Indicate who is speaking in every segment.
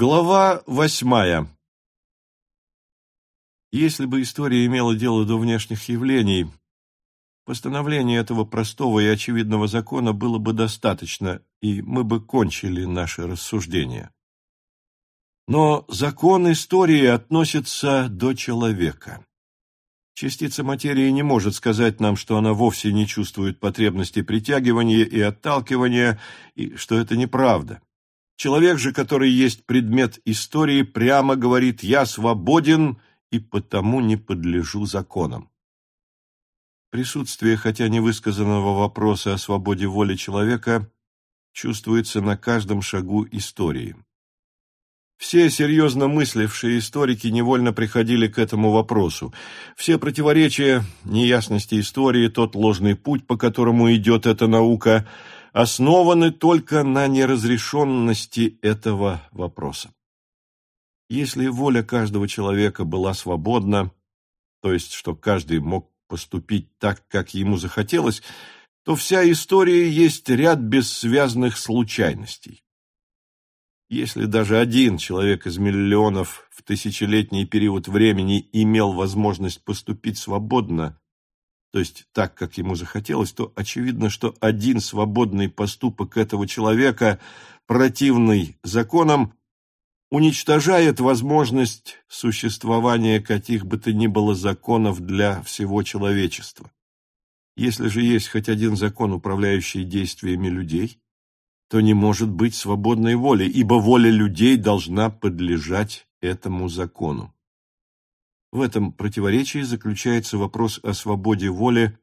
Speaker 1: Глава восьмая Если бы история имела дело до внешних явлений, постановления этого простого и очевидного закона было бы достаточно, и мы бы кончили наши рассуждения. Но закон истории относится до человека. Частица материи не может сказать нам, что она вовсе не чувствует потребности притягивания и отталкивания, и что это неправда. Человек же, который есть предмет истории, прямо говорит «я свободен и потому не подлежу законам». Присутствие, хотя невысказанного вопроса о свободе воли человека, чувствуется на каждом шагу истории. Все серьезно мыслившие историки невольно приходили к этому вопросу. Все противоречия, неясности истории, тот ложный путь, по которому идет эта наука – основаны только на неразрешенности этого вопроса. Если воля каждого человека была свободна, то есть что каждый мог поступить так, как ему захотелось, то вся история есть ряд бессвязных случайностей. Если даже один человек из миллионов в тысячелетний период времени имел возможность поступить свободно, то есть так, как ему захотелось, то очевидно, что один свободный поступок этого человека, противный законам, уничтожает возможность существования каких бы то ни было законов для всего человечества. Если же есть хоть один закон, управляющий действиями людей, то не может быть свободной воли, ибо воля людей должна подлежать этому закону. В этом противоречии заключается вопрос о свободе воли,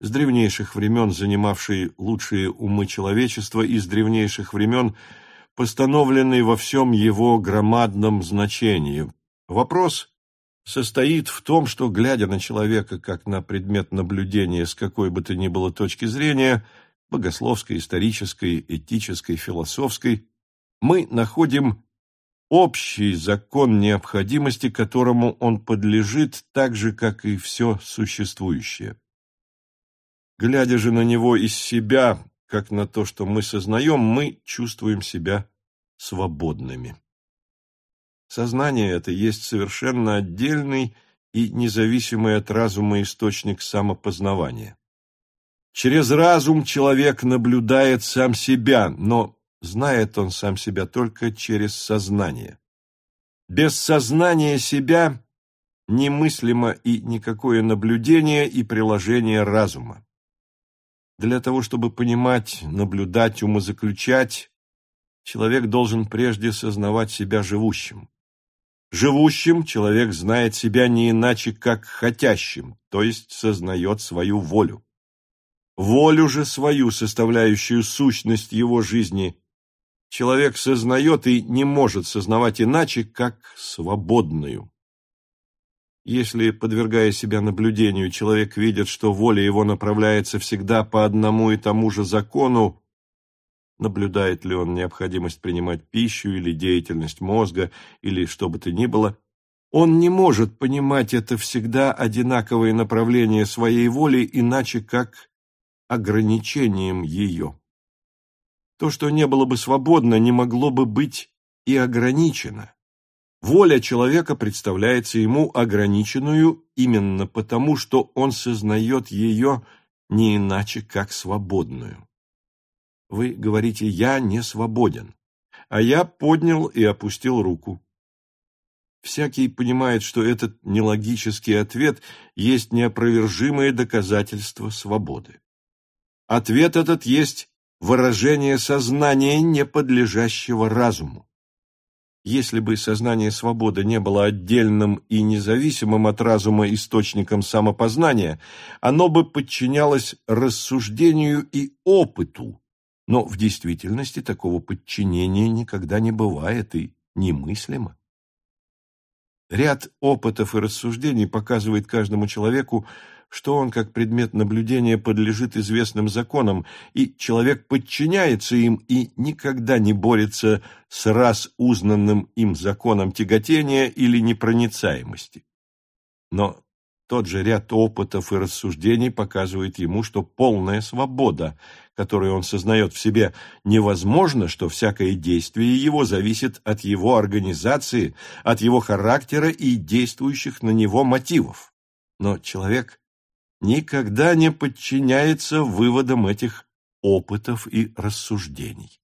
Speaker 1: с древнейших времен занимавший лучшие умы человечества и с древнейших времен постановленный во всем его громадном значении. Вопрос состоит в том, что, глядя на человека как на предмет наблюдения с какой бы то ни было точки зрения, богословской, исторической, этической, философской, мы находим общий закон необходимости, которому он подлежит так же, как и все существующее. Глядя же на него из себя, как на то, что мы сознаем, мы чувствуем себя свободными. Сознание это есть совершенно отдельный и независимый от разума источник самопознавания. Через разум человек наблюдает сам себя, но знает он сам себя только через сознание. Без сознания себя немыслимо и никакое наблюдение и приложение разума. Для того, чтобы понимать, наблюдать, умозаключать, человек должен прежде сознавать себя живущим. Живущим человек знает себя не иначе, как хотящим, то есть сознает свою волю. Волю же свою, составляющую сущность его жизни, человек сознает и не может сознавать иначе, как свободную. Если, подвергая себя наблюдению, человек видит, что воля его направляется всегда по одному и тому же закону, наблюдает ли он необходимость принимать пищу или деятельность мозга, или что бы то ни было, он не может понимать это всегда одинаковое направление своей воли иначе как ограничением ее. То, что не было бы свободно, не могло бы быть и ограничено. Воля человека представляется ему ограниченную именно потому, что он сознает ее не иначе, как свободную. Вы говорите «я не свободен», а я поднял и опустил руку. Всякий понимает, что этот нелогический ответ есть неопровержимое доказательство свободы. Ответ этот есть выражение сознания, не подлежащего разуму. Если бы сознание свободы не было отдельным и независимым от разума источником самопознания, оно бы подчинялось рассуждению и опыту, но в действительности такого подчинения никогда не бывает и немыслимо. Ряд опытов и рассуждений показывает каждому человеку, что он, как предмет наблюдения, подлежит известным законам, и человек подчиняется им и никогда не борется с раз узнанным им законом тяготения или непроницаемости. Но тот же ряд опытов и рассуждений показывает ему, что полная свобода, которую он сознает в себе, невозможно, что всякое действие его зависит от его организации, от его характера и действующих на него мотивов. Но человек никогда не подчиняется выводам этих опытов и рассуждений.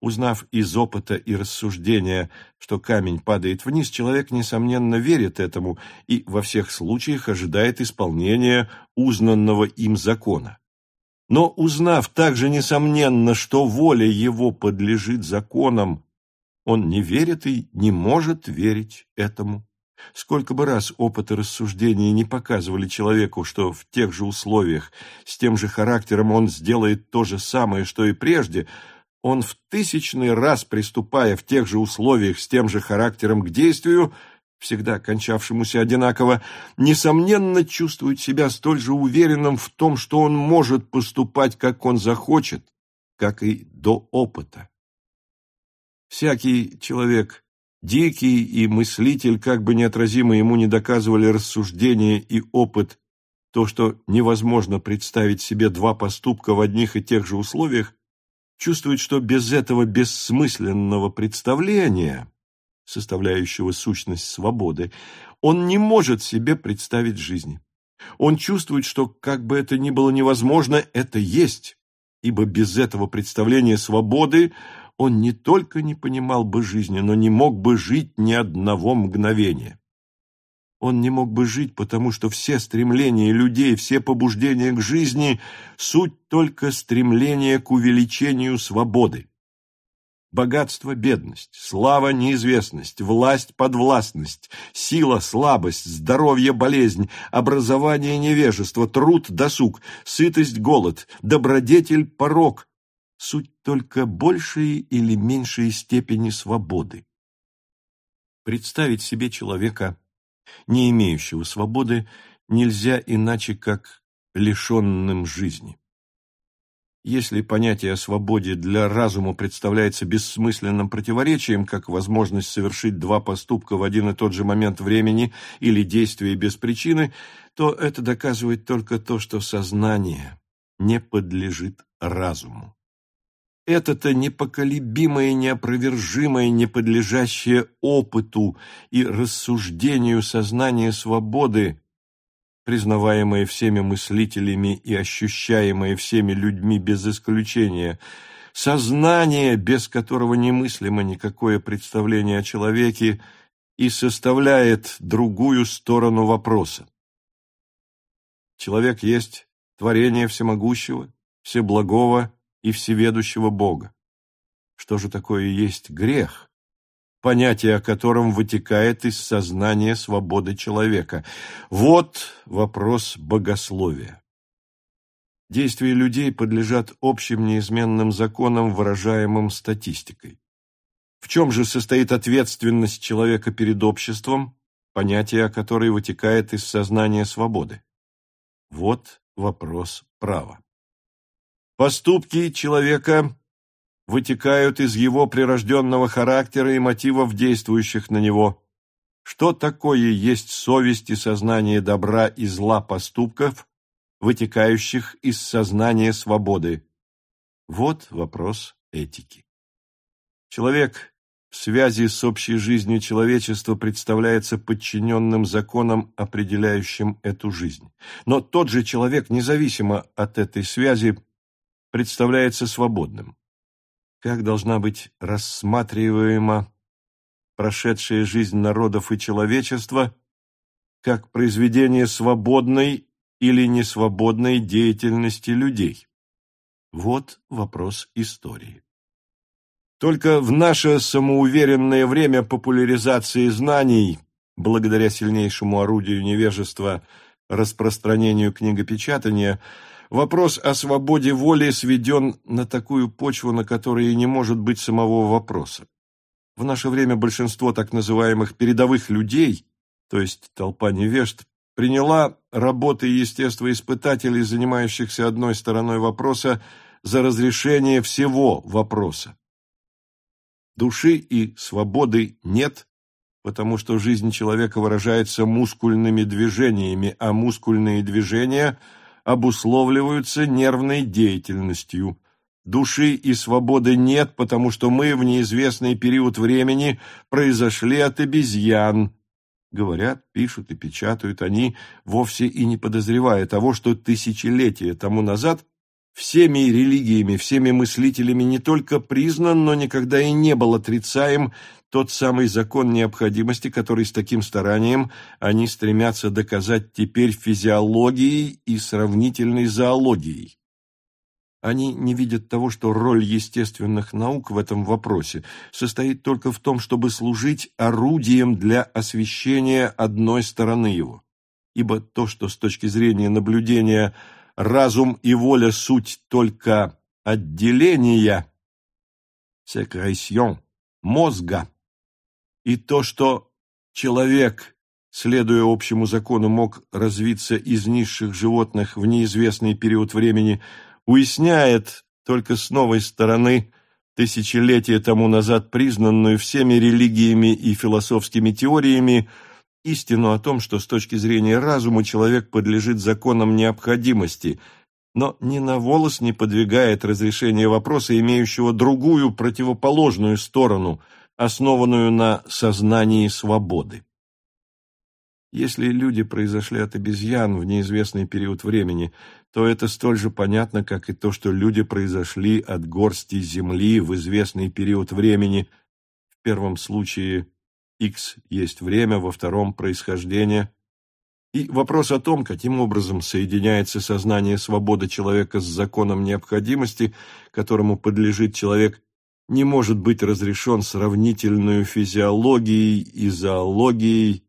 Speaker 1: Узнав из опыта и рассуждения, что камень падает вниз, человек, несомненно, верит этому и во всех случаях ожидает исполнения узнанного им закона. Но узнав также, несомненно, что воля его подлежит законам, он не верит и не может верить этому. Сколько бы раз опыты рассуждения не показывали человеку, что в тех же условиях, с тем же характером он сделает то же самое, что и прежде – он в тысячный раз, приступая в тех же условиях с тем же характером к действию, всегда кончавшемуся одинаково, несомненно чувствует себя столь же уверенным в том, что он может поступать, как он захочет, как и до опыта. Всякий человек, дикий и мыслитель, как бы неотразимо ему не доказывали рассуждения и опыт, то, что невозможно представить себе два поступка в одних и тех же условиях, чувствует, что без этого бессмысленного представления, составляющего сущность свободы, он не может себе представить жизни. Он чувствует, что, как бы это ни было невозможно, это есть, ибо без этого представления свободы он не только не понимал бы жизни, но не мог бы жить ни одного мгновения. Он не мог бы жить, потому что все стремления людей, все побуждения к жизни – суть только стремления к увеличению свободы. Богатство – бедность, слава – неизвестность, власть – подвластность, сила – слабость, здоровье – болезнь, образование – невежество, труд – досуг, сытость – голод, добродетель – порог – суть только большей или меньшей степени свободы. Представить себе человека – не имеющего свободы, нельзя иначе, как лишенным жизни. Если понятие о свободе для разума представляется бессмысленным противоречием, как возможность совершить два поступка в один и тот же момент времени или действия без причины, то это доказывает только то, что сознание не подлежит разуму. Это-то непоколебимое, неопровержимое, неподлежащее опыту и рассуждению сознание свободы, признаваемое всеми мыслителями и ощущаемое всеми людьми без исключения, сознание, без которого немыслимо никакое представление о человеке, и составляет другую сторону вопроса. Человек есть творение всемогущего, всеблагого и всеведущего Бога. Что же такое есть грех? Понятие о котором вытекает из сознания свободы человека. Вот вопрос богословия. Действия людей подлежат общим неизменным законам, выражаемым статистикой. В чем же состоит ответственность человека перед обществом, понятие о которой вытекает из сознания свободы? Вот вопрос права. Поступки человека вытекают из его прирожденного характера и мотивов, действующих на него. Что такое есть совесть и сознание добра и зла поступков, вытекающих из сознания свободы? Вот вопрос этики. Человек в связи с общей жизнью человечества представляется подчиненным законам, определяющим эту жизнь. Но тот же человек, независимо от этой связи, представляется свободным. Как должна быть рассматриваема прошедшая жизнь народов и человечества как произведение свободной или несвободной деятельности людей? Вот вопрос истории. Только в наше самоуверенное время популяризации знаний, благодаря сильнейшему орудию невежества, распространению книгопечатания, Вопрос о свободе воли сведен на такую почву, на которой и не может быть самого вопроса. В наше время большинство так называемых передовых людей, то есть толпа невежд, приняла работы естествоиспытателей, занимающихся одной стороной вопроса, за разрешение всего вопроса. Души и свободы нет, потому что жизнь человека выражается мускульными движениями, а мускульные движения обусловливаются нервной деятельностью. Души и свободы нет, потому что мы в неизвестный период времени произошли от обезьян. Говорят, пишут и печатают они, вовсе и не подозревая того, что тысячелетия тому назад всеми религиями, всеми мыслителями не только признан, но никогда и не был отрицаем тот самый закон необходимости, который с таким старанием они стремятся доказать теперь физиологией и сравнительной зоологией. Они не видят того, что роль естественных наук в этом вопросе состоит только в том, чтобы служить орудием для освещения одной стороны его. Ибо то, что с точки зрения наблюдения разум и воля суть только отделения, секресьон, мозга, и то, что человек, следуя общему закону, мог развиться из низших животных в неизвестный период времени – уясняет только с новой стороны тысячелетия тому назад признанную всеми религиями и философскими теориями истину о том, что с точки зрения разума человек подлежит законам необходимости, но ни на волос не подвигает разрешение вопроса, имеющего другую противоположную сторону, основанную на сознании свободы. Если люди произошли от обезьян в неизвестный период времени, то это столь же понятно, как и то, что люди произошли от горсти земли в известный период времени. В первом случае x есть время, во втором – происхождение. И вопрос о том, каким образом соединяется сознание свободы человека с законом необходимости, которому подлежит человек, не может быть разрешен сравнительную физиологией и зоологией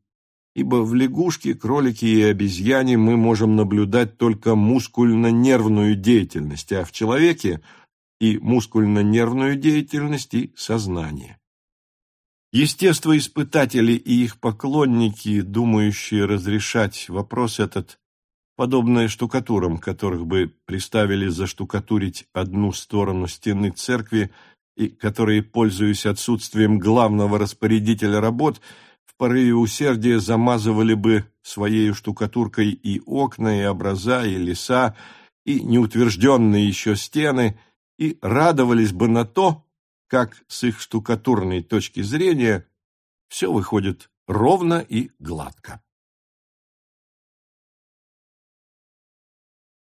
Speaker 1: ибо в лягушке, кролике и обезьяне мы можем наблюдать только мускульно-нервную деятельность, а в человеке и мускульно-нервную деятельность и сознание. Естествоиспытатели и их поклонники, думающие разрешать вопрос этот, подобные штукатурам, которых бы приставили заштукатурить одну сторону стены церкви и которые, пользуясь отсутствием главного распорядителя работ, порыве усердия замазывали бы своей штукатуркой и окна, и образа, и леса, и неутвержденные еще стены, и радовались бы на то, как с их штукатурной точки зрения все выходит ровно и гладко.